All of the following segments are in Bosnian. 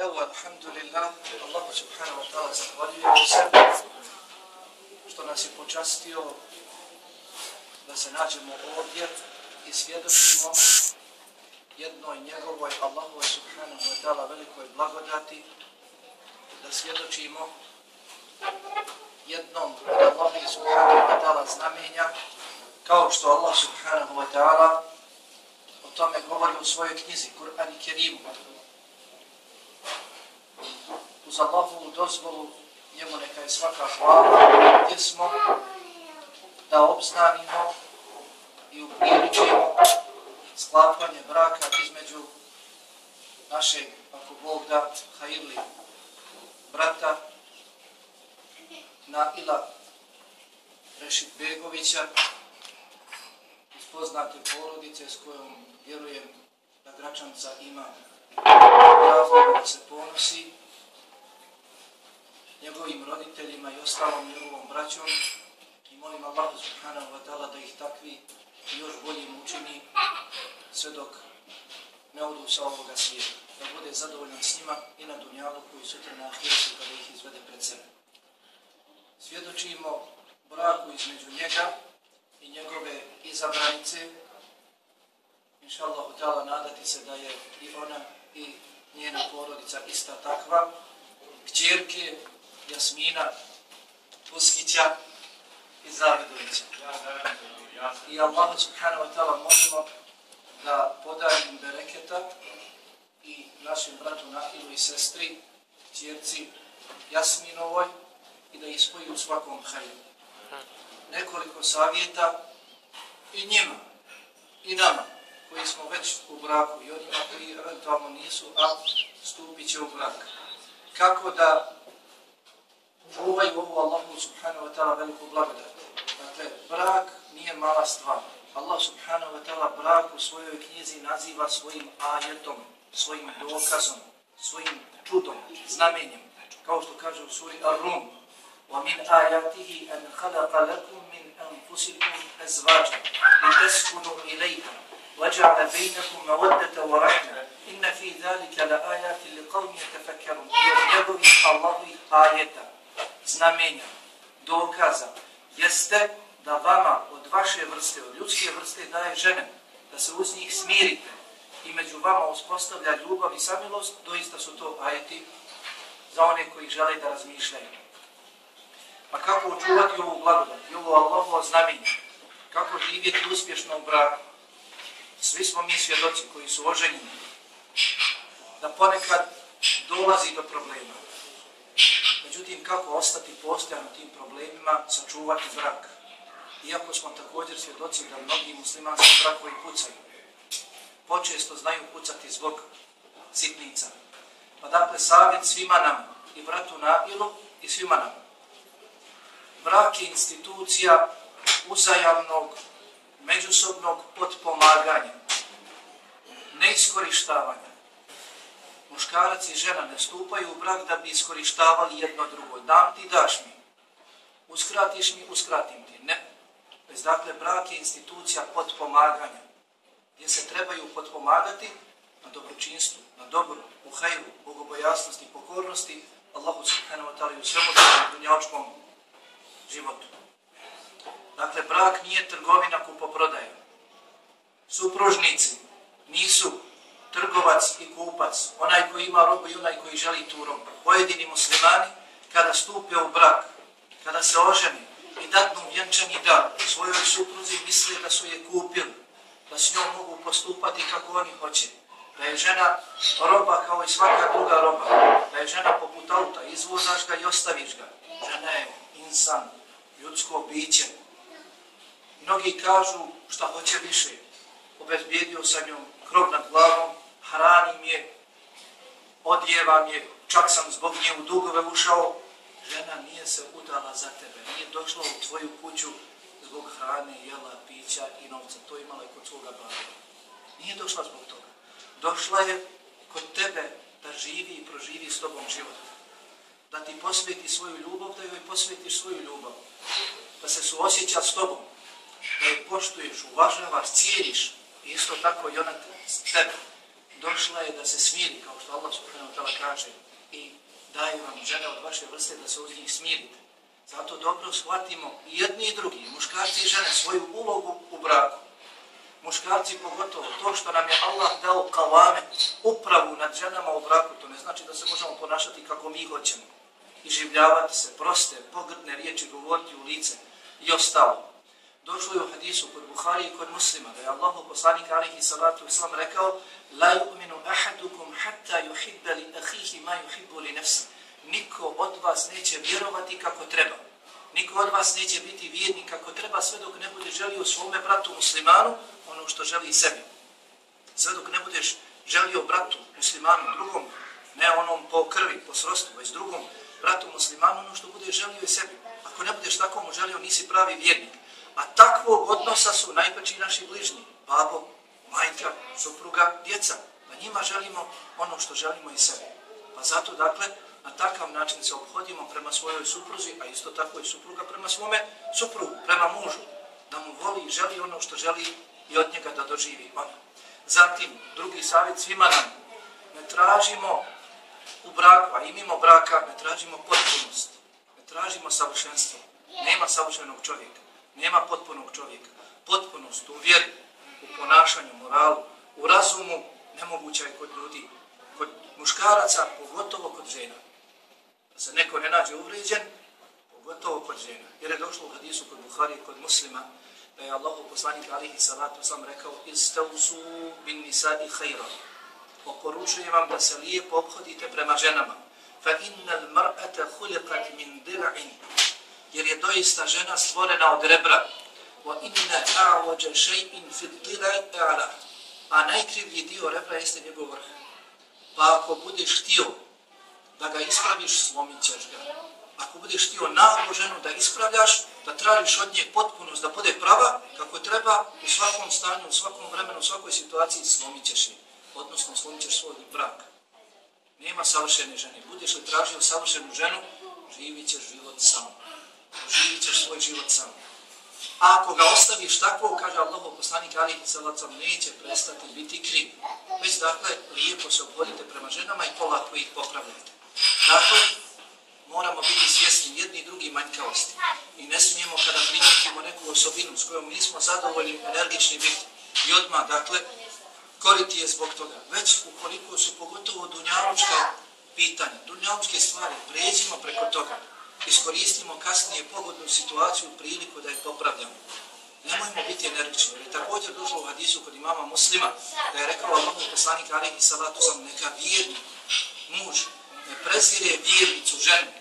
Evo, alhamdulillah, Allahu subhanahu wa ta'ala zahvaljujemo se što nas je počastio da se nađemo ovdje i svjedočimo jednoj njegovoj Allahu subhanahu wa ta'ala velikoj blagodati da svjedočimo jednom od Allahi subhanahu wa ta'ala znamenja kao što Allah subhanahu wa ta'ala o tome govori u svojoj knjizi Kur'an i Kerimu uz Allahovu dozvolu, njemu neka je svaka hvala, gdje smo? Da obznanimo i upriličimo sklapanje braka između našeg, ako Bog da, Haili, brata Naila Rešit Begovića, iz poznate porodice s kojom vjerujem da Gračanca ima razloga da se ponosi, njegovim roditeljima i ostalom njegovom braćom i molim Allah subhanahu wa ta'ala da ih takvi još boljim učini sve dok ne odu sa ovoga svijeta. Da bude zadovoljan s njima i na dunjalu koji sutra na ahiretu kada ih izvede pred sebe. Svjedočimo braku između njega i njegove izabranice. Inša Allah, nadati se da je i ona i njena porodica ista takva. Kćerke Jasmina Puskića i Zavidovića. I Allah subhanahu wa ta'ala možemo da podarim bereketa i našim bratu Nahilu i sestri, čjerci Jasminovoj i da ispoji u svakom hajdu. Nekoliko savjeta i njima i nama koji smo već u braku i onima koji eventualno nisu, a stupit će u brak. Kako da čuvaju ovu Allahu subhanahu wa ta'ala veliku blagodat. Dakle, brak nije mala stvar. Allah subhanahu wa ta'ala brak u svojoj knjizi naziva svojim ajetom, svojim dokazom, svojim čudom, znamenjem. Kao što kaže u suri Ar-Rum, وَمِنْ آيَاتِهِ أَنْ خَلَقَ لَكُمْ مِنْ أَنْفُسِكُمْ أَزْوَاجًا لِتَسْكُنُوا إِلَيْهَا وَجَعَلَ بَيْنَكُمْ مَوَدَّةً وَرَحْمَةً إِنَّ فِي ذَلِكَ لَآيَاتٍ لِقَوْمٍ يَتَفَكَّرُونَ Jer Allahovih ajeta znamenja, dokaza, jeste da vama od vaše vrste, od ljudske vrste daje žene, da se uz njih smirite i među vama uspostavlja ljubav i samilost, doista su to ajeti za one koji žele da razmišljaju. Pa kako očuvati ovu blagodat i ovo Allahovo znamenje? Kako živjeti uspješno u braku? Svi smo mi svjedoci koji su oženjeni da ponekad dolazi do problema. Međutim, kako ostati postojan tim problemima, sačuvati brak? Iako smo također svjedoci da mnogi muslimanski brakovi pucaju. Počesto znaju pucati zbog sitnica. Pa dakle, savjet svima nam, i bratu Nabilu, i svima nam. Brak je institucija uzajamnog, međusobnog potpomaganja, neiskorištavanja muškarac i žena ne stupaju u brak da bi iskorištavali jedno drugo. Dam ti, daš mi. Uskratiš mi, uskratim ti. Ne. Bez dakle, brak je institucija potpomaganja. Gdje se trebaju potpomagati na dobročinstvu, na dobru, u hajru, bogobojasnosti, pokornosti, Allahu subhanahu wa ta'ala i u svemu dunjaočkom životu. Dakle, brak nije trgovina kupoprodaja. Supružnici nisu trgovac i kupac, onaj koji ima robu i onaj koji želi tu robu. Pojedini muslimani, kada stupe u brak, kada se oženi i datnu vjenčani dar svojoj supruzi, misle da su je kupili, da s njom mogu postupati kako oni hoće. Da je žena roba kao i svaka druga roba. Da je žena poput auta, izvozaš ga i ostaviš ga. Žena je insan, ljudsko biće. Mnogi kažu šta hoće više. Obezbijedio sa njom krov nad glavom, hranim je, odjevam je, čak sam zbog nje u dugove ušao, žena nije se udala za tebe, nije došla u tvoju kuću zbog hrane, jela, pića i novca, to imala je kod svoga baba. Nije došla zbog toga. Došla je kod tebe da živi i proživi s tobom život. Da ti posveti svoju ljubav, da joj posvetiš svoju ljubav. Da se suosjeća s tobom. Da je poštuješ, uvažavaš, cijeliš. Isto tako i ona tebe došla je da se smiri, kao što Allah subhanahu wa ta'ala kaže, i daje vam žene od vaše vrste da se uz njih smirite. Zato dobro shvatimo i jedni i drugi, muškarci i žene, svoju ulogu u braku. Muškarci pogotovo, to što nam je Allah dao kalame, upravu nad ženama u braku, to ne znači da se možemo ponašati kako mi hoćemo. I življavati se, proste, pogrdne riječi, govoriti u lice i ostalo. Došlo je u hadisu kod Buhari i kod muslima, da je Allah poslanik alihi salatu islam rekao La yu'minu ahadukum hatta yuhibba li ahihi ma yuhibbu li nefsi. Niko od vas neće vjerovati kako treba. Niko od vas neće biti vjernik kako treba sve dok ne bude želio svome bratu muslimanu ono što želi sebi. Sve dok ne budeš želio bratu muslimanu drugom, ne onom po krvi, po srostu, već drugom bratu muslimanu ono što bude želio i sebi. Ako ne budeš tako mu želio, nisi pravi vjernik. A takvog odnosa su najpači naši bližnji. Babo, majka, supruga, djeca. Pa njima želimo ono što želimo i sebe. Pa zato, dakle, na takav način se obhodimo prema svojoj supruzi, a isto tako i supruga prema svome suprugu, prema mužu. Da mu voli i želi ono što želi i od njega da doživi ono. Zatim, drugi savjet svima nam. Ne tražimo u braku, a i mimo braka, ne tražimo potpunost. Ne tražimo savršenstvo. Nema savršenog čovjeka. Nema potpunog čovjeka. Potpunost u vjeri, u ponašanju, moralu, u razumu, nemoguća je kod ljudi, kod muškaraca, pogotovo kod žena. Da se neko ne nađe uvrijeđen, pogotovo kod žena. Jer je došlo u hadisu kod Buhari i kod muslima, da je Allah poslanik alihi salatu sam rekao istavsu bin nisadi hajra. Oporučujem vam da se lijepo obhodite prema ženama. Fa innal mar'ata khuliqat min dil'in jer je doista žena stvorena od rebra. وَإِنَّ أَعْوَجَ شَيْءٍ فِي fi ad-dilai. A najkrivlji dio rebra jeste njegov vrh. Pa ako budeš htio da ga ispraviš, slomit ćeš ga. Ako budeš htio naglo ženu da ispravljaš, da tražiš od nje potpunost, da bude prava, kako treba, u svakom stanju, u svakom vremenu, u svakoj situaciji, slomit ćeš je. Odnosno, slomit ćeš svoj brak. Nema savršene žene. Budeš li tražio savršenu ženu, živit ćeš život sam. živit ćeš svoj život sam. A ako ga ostaviš tako, kaže Allah, poslanik Ali Salacom, neće prestati biti kriv. Već dakle, lijepo se obhodite prema ženama i polako ih popravljate. Dakle, moramo biti svjesni jedni i drugi manjkavosti. I ne smijemo kada primjetimo neku osobinu s kojom nismo zadovoljni, energični biti. I odmah, dakle, koriti je zbog toga. Već ukoliko su pogotovo dunjalučka pitanja, dunjalučke stvari, pređimo preko toga iskoristimo kasnije pogodnu situaciju priliku da je popravljamo. Nemojmo biti energični. Jer je također došlo u hadisu kod imama muslima da je rekao Allah poslanik alihi salatu sam neka vjerni muž ne prezire vjernicu ženu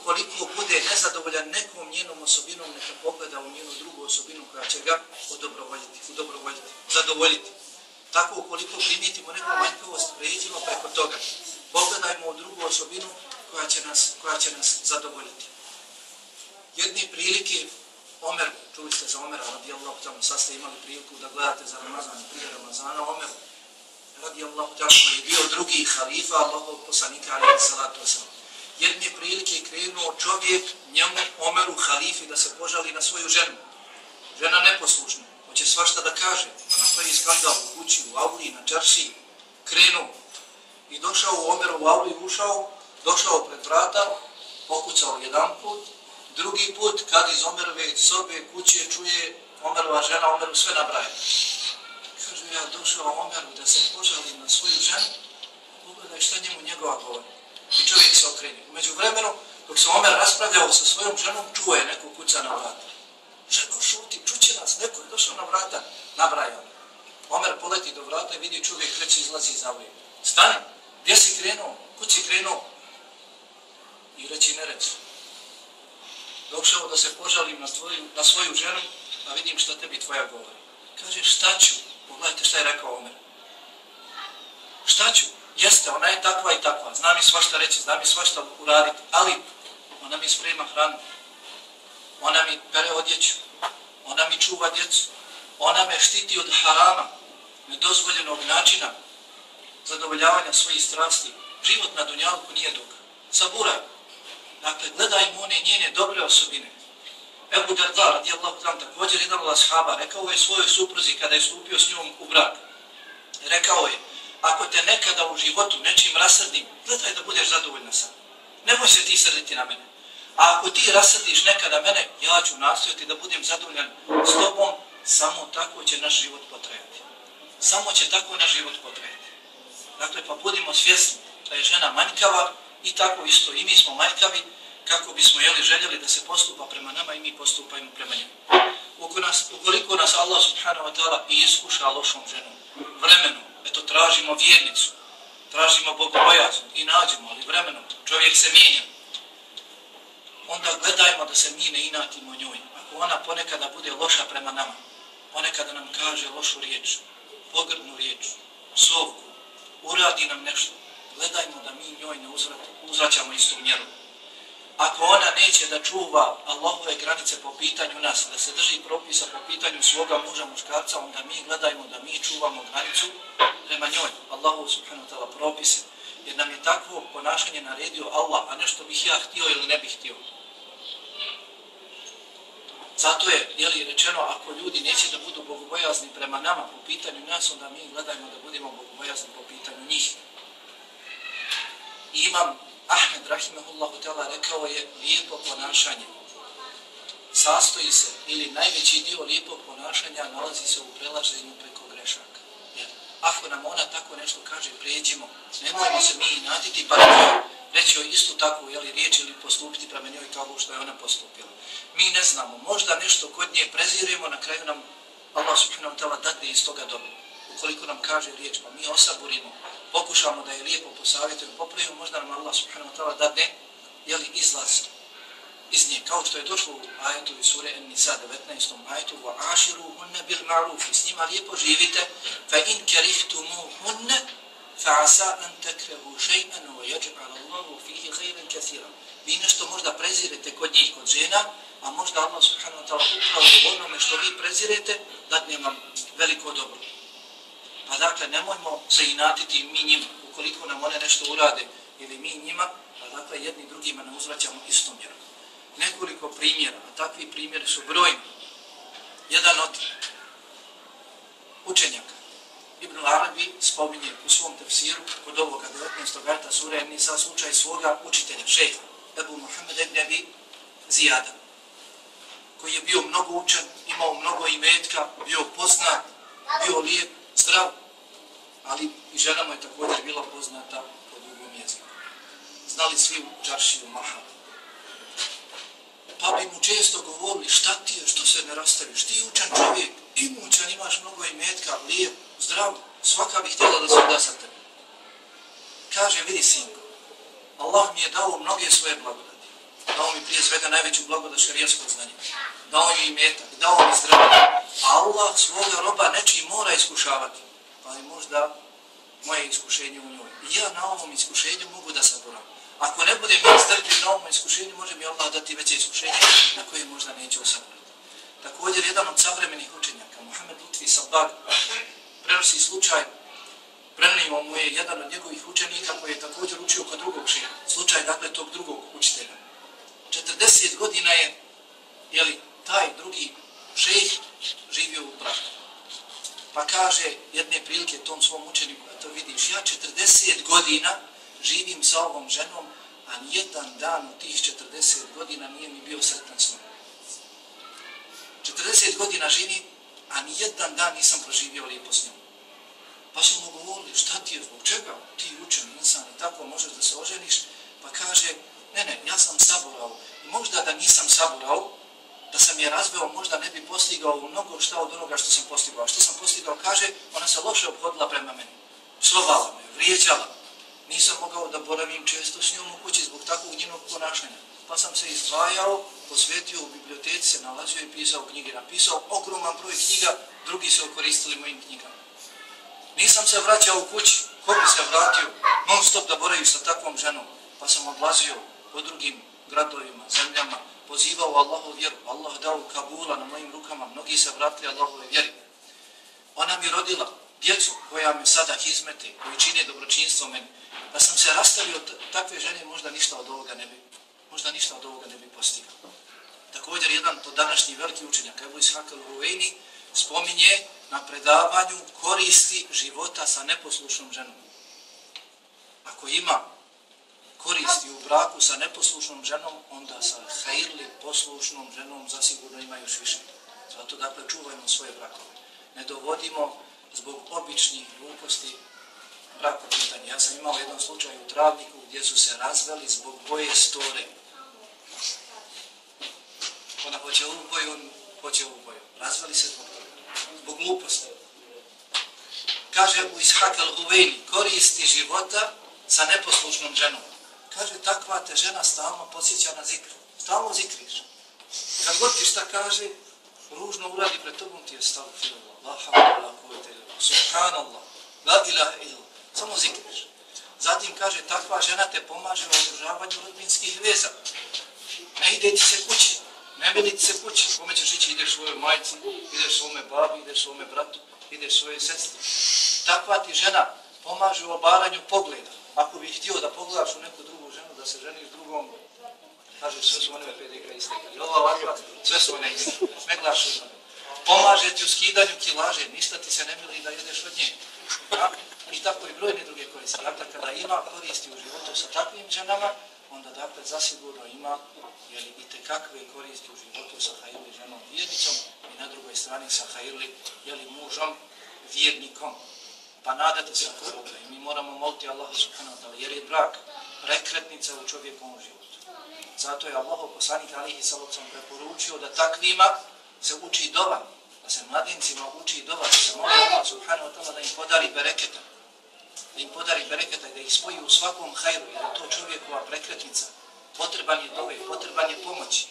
ukoliko bude nezadovoljan nekom njenom osobinom neka pogleda u njenu drugu osobinu koja će ga odobrovoljiti, udobrovoljiti, zadovoljiti. Tako ukoliko primijetimo neku manjkavost, pređimo preko toga. Pogledajmo u drugu osobinu koja će nas, koja će nas zadovoljiti. Jedni prilike, Omer, čuli ste za Omera, radi ta'ala, sad ste imali priliku da gledate za Ramazan, prije Ramazana, Omer, radi ta'ala koji je bio drugi halifa, Allahov poslanika, ali salatu wasalam. Jedne prilike krenuo čovjek njemu, Omeru, halifi, da se požali na svoju ženu. Žena neposlušna, hoće svašta da kaže, pa na koji skandal u kući, u Auli, na Čarši, krenuo i došao u Omeru u Auli, ušao, došao pred vrata, pokucao jedan put, drugi put, kad iz Omerove sobe kuće čuje Omerova žena, Omeru sve nabraje. Kaže, ja došao Omeru da se požalim na svoju ženu, pogledaj šta njemu njegova govori. I čovjek se okreni. Umeđu vremenu, dok se Omer raspravljao sa svojom ženom, čuje neko kuca na vrata. Ženo šuti, čuće nas, neko je došao na vrata, nabraja. Omer poleti do vrata i vidi čovjek već izlazi iz avlije. Stani, gdje si krenuo? Kud si krenuo? I reći nerec. Došao da se požalim na, tvoju, na svoju ženu, a vidim šta tebi tvoja govori. Kaže, šta ću? Pogledajte šta je rekao Omer. Šta ću? Jeste, ona je takva i takva. Zna mi svašta reći, zna mi svašta uraditi, ali ona mi sprema hranu. Ona mi pere odjeću. Ona mi čuva djecu. Ona me štiti od harama, nedozvoljenog načina zadovoljavanja svojih strasti. Život na dunjalku nije dug. Sabura, Dakle, gledajmo one njene dobre osobine. Ebu Darda, radijallahu tam, također jedan od ashaba, rekao je svojoj supruzi kada je stupio s njom u brak. Rekao je, ako te nekada u životu nečim rasrdim, gledaj da budeš zadovoljna sam. Nemoj se ti srditi na mene. A ako ti rasrdiš nekada mene, ja ću nastojati da budem zadovoljan s tobom, samo tako će naš život potrajati. Samo će tako naš život potrajati. Dakle, pa budimo svjesni da je žena manjkava i tako isto i mi smo manjkavi kako bismo jeli željeli da se postupa prema nama i mi postupajmo prema njemu. Ukoliko nas Allah subhanahu wa ta'ala i iskuša lošom ženom, vremenom, eto tražimo vjernicu, tražimo bogobojaznu i nađemo, ali vremenom čovjek se mijenja, onda gledajmo da se mi ne inatimo njoj. Ako ona ponekada bude loša prema nama, ponekada nam kaže lošu riječ, pogrdnu riječ, psovku, uradi nam nešto, gledajmo da mi njoj ne uzvraćamo istu mjeru. Ako ona neće da čuva Allahove granice po pitanju nas, da se drži propisa po pitanju svoga muža muškarca, onda mi gledajmo da mi čuvamo granicu prema njoj, Allahu subhanahu wa ta'ala propise. Jer nam je takvo ponašanje naredio Allah, a nešto bih ja htio ili ne bih htio. Zato je jeli, rečeno, ako ljudi neće da budu bogobojazni prema nama po pitanju nas, onda mi gledajmo da budemo bogobojazni po pitanju njih. I imam Ahmed Rahimahullahu ta'ala rekao je lijepo ponašanje. Sastoji se, ili najveći dio lijepog ponašanja nalazi se u prelaženju preko grešaka. Jer ako nam ona tako nešto kaže, pređimo. nemojmo se mi inatiti, pa reći joj istu takvu jeli, riječ ili postupiti prema njoj kao što je ona postupila. Mi ne znamo, možda nešto kod nje prezirujemo, na kraju nam Allah subhanahu ta'ala dadne iz toga dobro. Ukoliko nam kaže riječ, pa mi osaburimo, pokušamo da je lijepo posavjetujemo, popravimo, možda nam Allah subhanahu ta'ala dadne jeli, izlaz iz nje. Kao što je došlo u ajetu iz sure En-Nisa 19. ajetu wa aširu hunne bil ma'ruf i s njima lijepo živite fa in kerihtumu hunne فَعَسَا أَنْ تَكْرَهُ شَيْئًا وَيَجْعَلَ اللَّهُ فِيهِ خَيْرًا كَثِيرًا Vi nešto možda prezirete kod njih, kod žena, a možda Allah subhanahu wa ta'ala upravo u onome što vi prezirete, dadne vam veliko dobro. Pa dakle, nemojmo se inatiti mi njima, ukoliko nam one nešto urade, ili mi njima, pa dakle, jedni drugima ne uzvraćamo istom mjerom. Nekoliko primjera, a takvi primjeri su brojni. Jedan od učenjaka, Ibn Arabi spominje u svom tefsiru kod ovoga 19. garta sura Nisa slučaj svoga učitelja, šeha, Ebu Muhammed ibn Abi Zijada, koji je bio mnogo učen, imao mnogo imetka, bio poznat, bio lijep, zdrav, ali i ženama je također bila poznata po drugom jeziku. Znali svi u Džaršiju Mahal. Pa bi mu često govorili, šta ti je, što se ne rastaviš, ti je učen čovjek, imućan, imaš mnogo imetka, lijep, zdrav, svaka bi htjela da se da sa tebe. Kaže, vidi sinko, Allah mi je dao mnoge svoje blagodati. Dao mi prije svega najveću blagodat šarijaskog znanja. Dao mi imetak, dao mi zdravlje. Allah svoga roba nečiji mora iskušavati da možda moje iskušenje u njoj. I ja na ovom iskušenju mogu da saboram. Ako ne budem mi strpljiv na ovom iskušenju, može mi Allah dati veće iskušenje na koje možda neće osaborati. Također, jedan od savremenih učenjaka, Mohamed Lutfi Sabag, prenosi slučaj, prenimo mu je jedan od njegovih učenika koji je također učio kod drugog šeha. Slučaj, dakle, tog drugog učitelja. 40 godina je, jeli, taj drugi šejh. Pa kaže jedne prilike tom svom učeniku, a to vidiš, ja 40 godina živim sa ovom ženom, a nijedan dan u tih 40 godina nije mi bio sretan s njom. 40 godina živim, a nijedan dan nisam proživio lijepo s njom. Pa su mu govorili, šta ti je, zbog čega ti učen insan i tako možeš da se oženiš? Pa kaže, ne, ne, ja sam saborao. I možda da nisam saborao, da sam je razveo, možda ne bi postigao mnogo šta od onoga što sam postigao. Što sam postigao, kaže, ona se loše obhodila prema meni. Slovala me, vrijeđala. Nisam mogao da boravim često s njom u kući zbog takvog njenog ponašanja. Pa sam se izdvajao, posvetio u biblioteci, se nalazio i pisao knjige. Napisao ogroman broj knjiga, drugi se okoristili mojim knjigama. Nisam se vraćao u kući, ko bi se vratio, non stop da boravim sa takvom ženom. Pa sam odlazio po drugim gradovima, zemljama, pozivao Allahu vjeru. Allah dao Kabula na mojim rukama, mnogi se vratili Allahove vjeri. Ona mi rodila djecu koja mi sada hizmete, koji čine dobročinstvo meni. Da sam se rastavio od takve žene, možda ništa od ovoga ne bi, možda ništa od ovoga ne bi postigao. Također, jedan od današnjih veliki učenjaka, Ebu Ishak al-Huvejni, spominje na predavanju koristi života sa neposlušnom ženom. Ako ima koristi u braku sa neposlušnom ženom, onda sa hajrli poslušnom ženom zasigurno ima još više. Zato dakle čuvajmo svoje brakove. Ne dovodimo zbog običnih gluposti brako pitanje. Ja sam imao jedan slučaj u Travniku gdje su se razveli zbog boje store. Ona hoće ovu boju, on hoće ovu boju. Razveli se zbog toga. Zbog gluposti. Kaže Ebu Ishak al-Huveni, koristi života sa neposlušnom ženom. Kaže, takva te žena stalno posjeća na zikru. Stalno zikriš. Kad god ti šta kaže, ružno uradi pred tobom ti je stalo filo. La hamdu la Subhanallah. La ilaha illa. Samo zikriš. Zatim kaže, takva žena te pomaže u održavanju rodbinskih veza. Ne ide ti se kući. Ne meni ti se kući. Kome ćeš ići, ideš svojoj majci, ideš svome babi, ideš svome bratu, ideš svoje sestri. Takva ti žena pomaže u obaranju pogleda. Ako bi htio da pogledaš u neku drugu ženu, da se ženiš drugom, kaže, sve su one pedigra iste. I Ova ovakva, sve su one iste. Ne gledaš u ženu. Pomaže ti u skidanju kilaže, ništa ti se ne mili da jedeš od nje. Ja? I tako i brojne druge koristi. Dakle, kada ima koristi u životu sa takvim ženama, onda dakle zasigurno ima jer i tekakve koristi u životu sa hajili ženom vjernicom i na drugoj strani sa hajili jeli, mužom vjernikom. Pa nadate se ako Boga i mi moramo moliti Allaha subhanahu wa ta'ala jer je brak prekretnica u čovjekovom životu. Zato je Allah poslanik alihi salocom preporučio da takvima se uči dova, da se mladincima uči dova, da se moli Allah subhanahu wa ta'ala da im podari bereketa, da im podari bereketa i da ih spoji u svakom hajru, jer to čovjekova prekretnica. Potreban je dove, potreban je pomoći.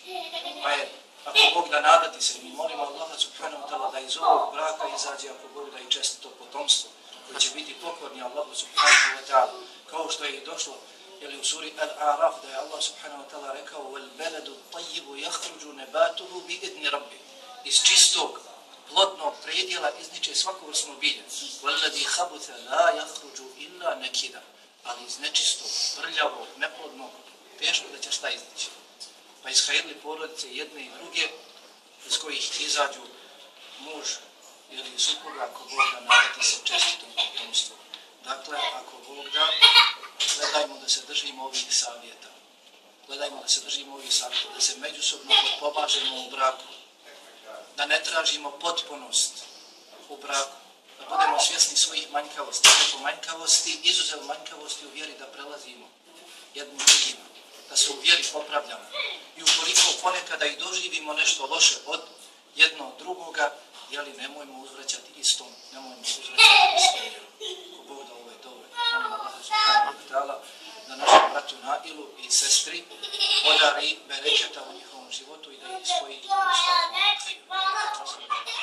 Pa je, ako Bog da nadati se, mi molimo Allaha subhanahu wa ta'ala da iz ovog braka izađe, ako Bog da i često potomstvo, koji će biti pokorni Allahu subhanahu wa ta'ala, kao što je i došlo ili u suri Al-A'raf da je Allah subhanahu wa ta'ala rekao وَالْبَلَدُ الطَّيِّبُ يَخْرُجُ نَبَاتُهُ بِإِذْنِ رَبِّ Iz čistog, plodnog predjela izniče svako vrstno bilje. وَالَّذِي خَبُثَ لَا يَخْرُجُ إِلَّا نَكِدًا Ali iz nečistog, prljavog, neplodnog, teško da će šta iznići. Pa ishajedli porodice jedne i druge, iz kojih izađu muž ili supruga, ako Bog da nadati se čestitom potomstvu. Dakle, ako Bog da, gledajmo da se držimo ovih savjeta. Gledajmo da se držimo ovih savjeta, da se međusobno pomažemo u braku. Da ne tražimo potpunost u braku. Da budemo svjesni svojih manjkavosti. Preko manjkavosti, izuzev manjkavosti u vjeri da prelazimo jednim drugima. Da se u vjeri popravljamo. I ukoliko ponekada i doživimo nešto loše od jednog drugoga, jeli, nemojmo uzvraćati istom, nemojmo uzvraćati istom, jer ko Bog da ovo je dovoljno. da našem bratu Nailu i sestri podari berečeta u njihovom životu i da ih spoji. Hvala.